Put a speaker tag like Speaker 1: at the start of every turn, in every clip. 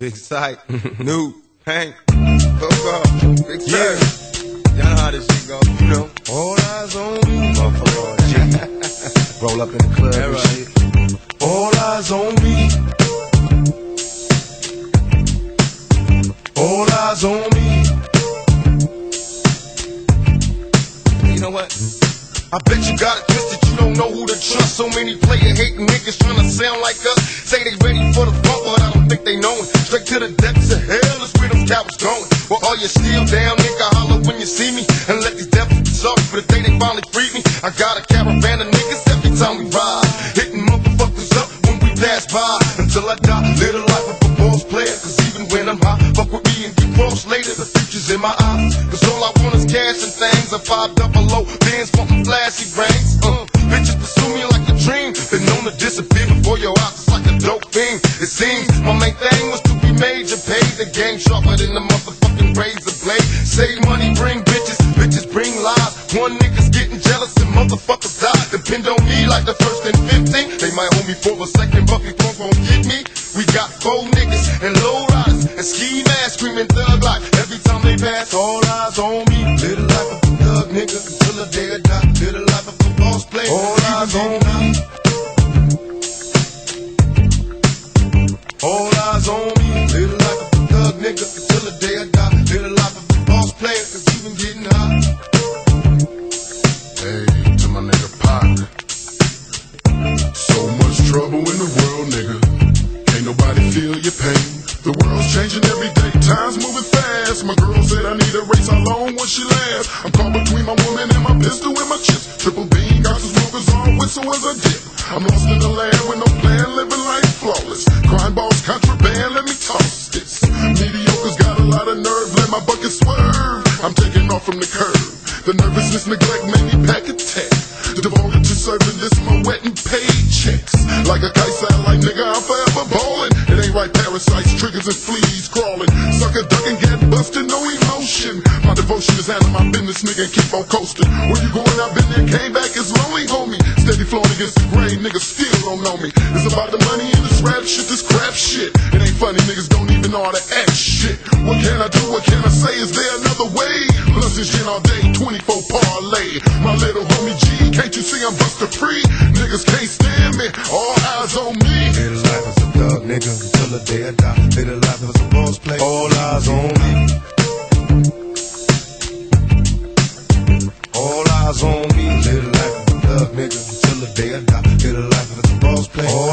Speaker 1: Big Syke, new, Hank, Coco, Big yeah. Y'all know how this shit go, you know.
Speaker 2: All eyes on me.
Speaker 1: Motherfucker.
Speaker 2: Roll up in the club and
Speaker 1: right.
Speaker 2: shit. All eyes on me. All eyes on me.
Speaker 1: You know what?
Speaker 3: I bet you got it twisted, you don't know who to trust. So many player hating niggas trying to sound like us. Say they ready for the bump, Straight to the depths of hell is where them cowards going. Well, are you still down, nigga? Holler when you see me. And let these devils be for the day they finally freed me. I got a caravan of niggas every time we ride. Hitting motherfuckers up when we pass by. Until I die, live the life of a boss player. Cause even when I'm high, fuck with me and get cross later. The future's in my eyes. Cause all I want is cash and things. A five double low, Benz wanting flashy rings. Uh, bitches pursue me like a dream. Been known to disappear before your eyes. It's like a dope thing. It seems my main thing was major. Pay the game sharper than the motherfucking razor blade. Save money, bring bitches. Bitches bring lies. One nigga's getting jealous and motherfuckers die. Depend on me like the first and 15. They might hold me for a second, but before gon' get me. We got four niggas and low riders and ski masks screaming thug like every time they pass.
Speaker 2: All
Speaker 4: changing every day, time's moving fast. My girl said I need a race, how long will she last? I'm caught between my woman and my pistol and my chips. Triple beam, got some smokers on, whistle as I dip. I'm lost in the land with no plan, living life flawless. Crime balls, contraband, let me toss this. Mediocre's got a lot of nerve, let my bucket swerve. I'm taking off from the curb. The nervousness, neglect made me pack a tech. Devoted to serving this, my wet and paychecks. Like a kite satellite, nigga, I'm forever ballin'. Right, parasites, triggers, and fleas crawling. Sucker ducking, get busted, no emotion. My devotion is out of my business, nigga, keep on coasting. Where you going, I've been there, came back, it's lonely, homie. Steady flowing against the grain, niggas still don't know me. It's about the money and this rap shit, this crap shit. It ain't funny, niggas don't even know how to act shit. What can I do, what can I say, is there another way? Plus this shit all day, 24 parlay. My little homie G, can't you see I'm buster free? Niggas can't stand me, all eyes on me.
Speaker 2: Nigga until the day I die. Live the life as a boss play. All eyes on me. All eyes on me. Live the life of a thug nigga until the day I die. Live the life as a boss player. All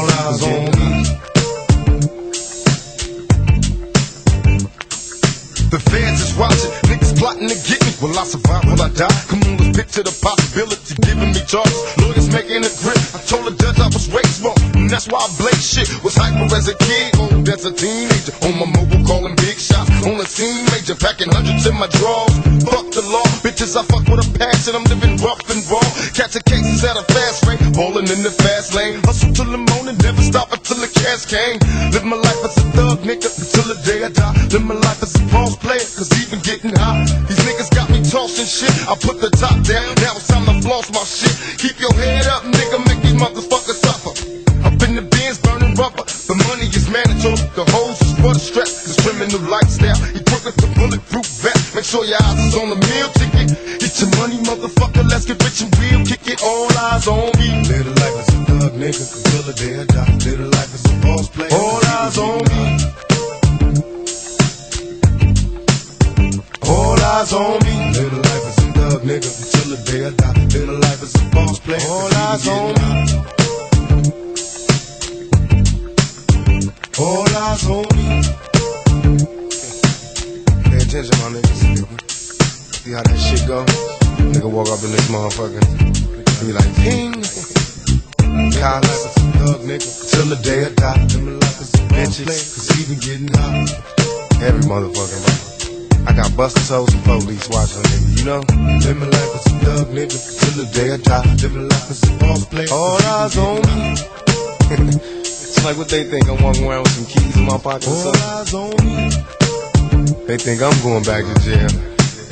Speaker 3: Will I survive? Will I die? Come on, let's picture the possibility. Giving me charges, lawyers making a grip. I told the judge I was raised wrong, and that's why I blaze shit. Was hyper as a kid, old as a teenager. On my mobile, calling big shots. On the scene, major, packing hundreds in my drawers. Fuck the law, bitches, I fuck with a passion. I'm living rough and raw. Catching cases at a fast rate, balling in the fast lane. Hustle till the morning, never stop until the cash came. Live my life as a thug, nigga, until the day I die. Live my life as a boss player, cause even getting high. Me tossing shit. I put the top down, now it's time to floss my shit. Keep your head up, nigga, make these motherfuckers suffer. Up in the Benz, burning rubber. The money is mandatory, the hoes is for the stress. This criminal lifestyle, equipped with the bulletproof vest. Make sure your eyes is on the meal ticket. Get your money, motherfucker, let's get rich and real. Kick it, all eyes on me.
Speaker 2: Live the life as a thug nigga until the Live the life as a thug nigga until the day I die. Live the life as a boss player. All eyes on me. All eyes on me.
Speaker 1: Pay attention, my niggas. See how that shit go? Nigga walk up in this motherfucker. Be like, ping.
Speaker 2: Live the life as a thug nigga till the day I die. Live my life as a boss player. Cause even getting high.
Speaker 1: Every motherfucking body. I got busters, hoes, and police watching, nigga, you know?
Speaker 2: Live my life as a thug nigga till the day I die. Live my life as a boss player.
Speaker 1: All eyes on me. it's like what they think. I'm walking around with some keys in my pocket
Speaker 2: All eyes on me.
Speaker 1: They think I'm going back to jail.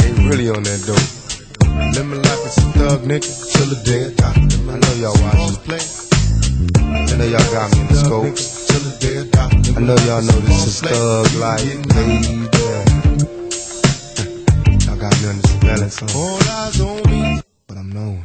Speaker 1: They really on that dope.
Speaker 2: Live my life as a thug nigga till the day I die.
Speaker 1: I know y'all
Speaker 2: life as a boss
Speaker 1: watching. I know y'all got me in the scope.
Speaker 2: nigga till the day I
Speaker 3: I know y'all know this is thug life, baby. Got me on the surveillance on.
Speaker 2: All eyes on me.
Speaker 3: But I'm knowing.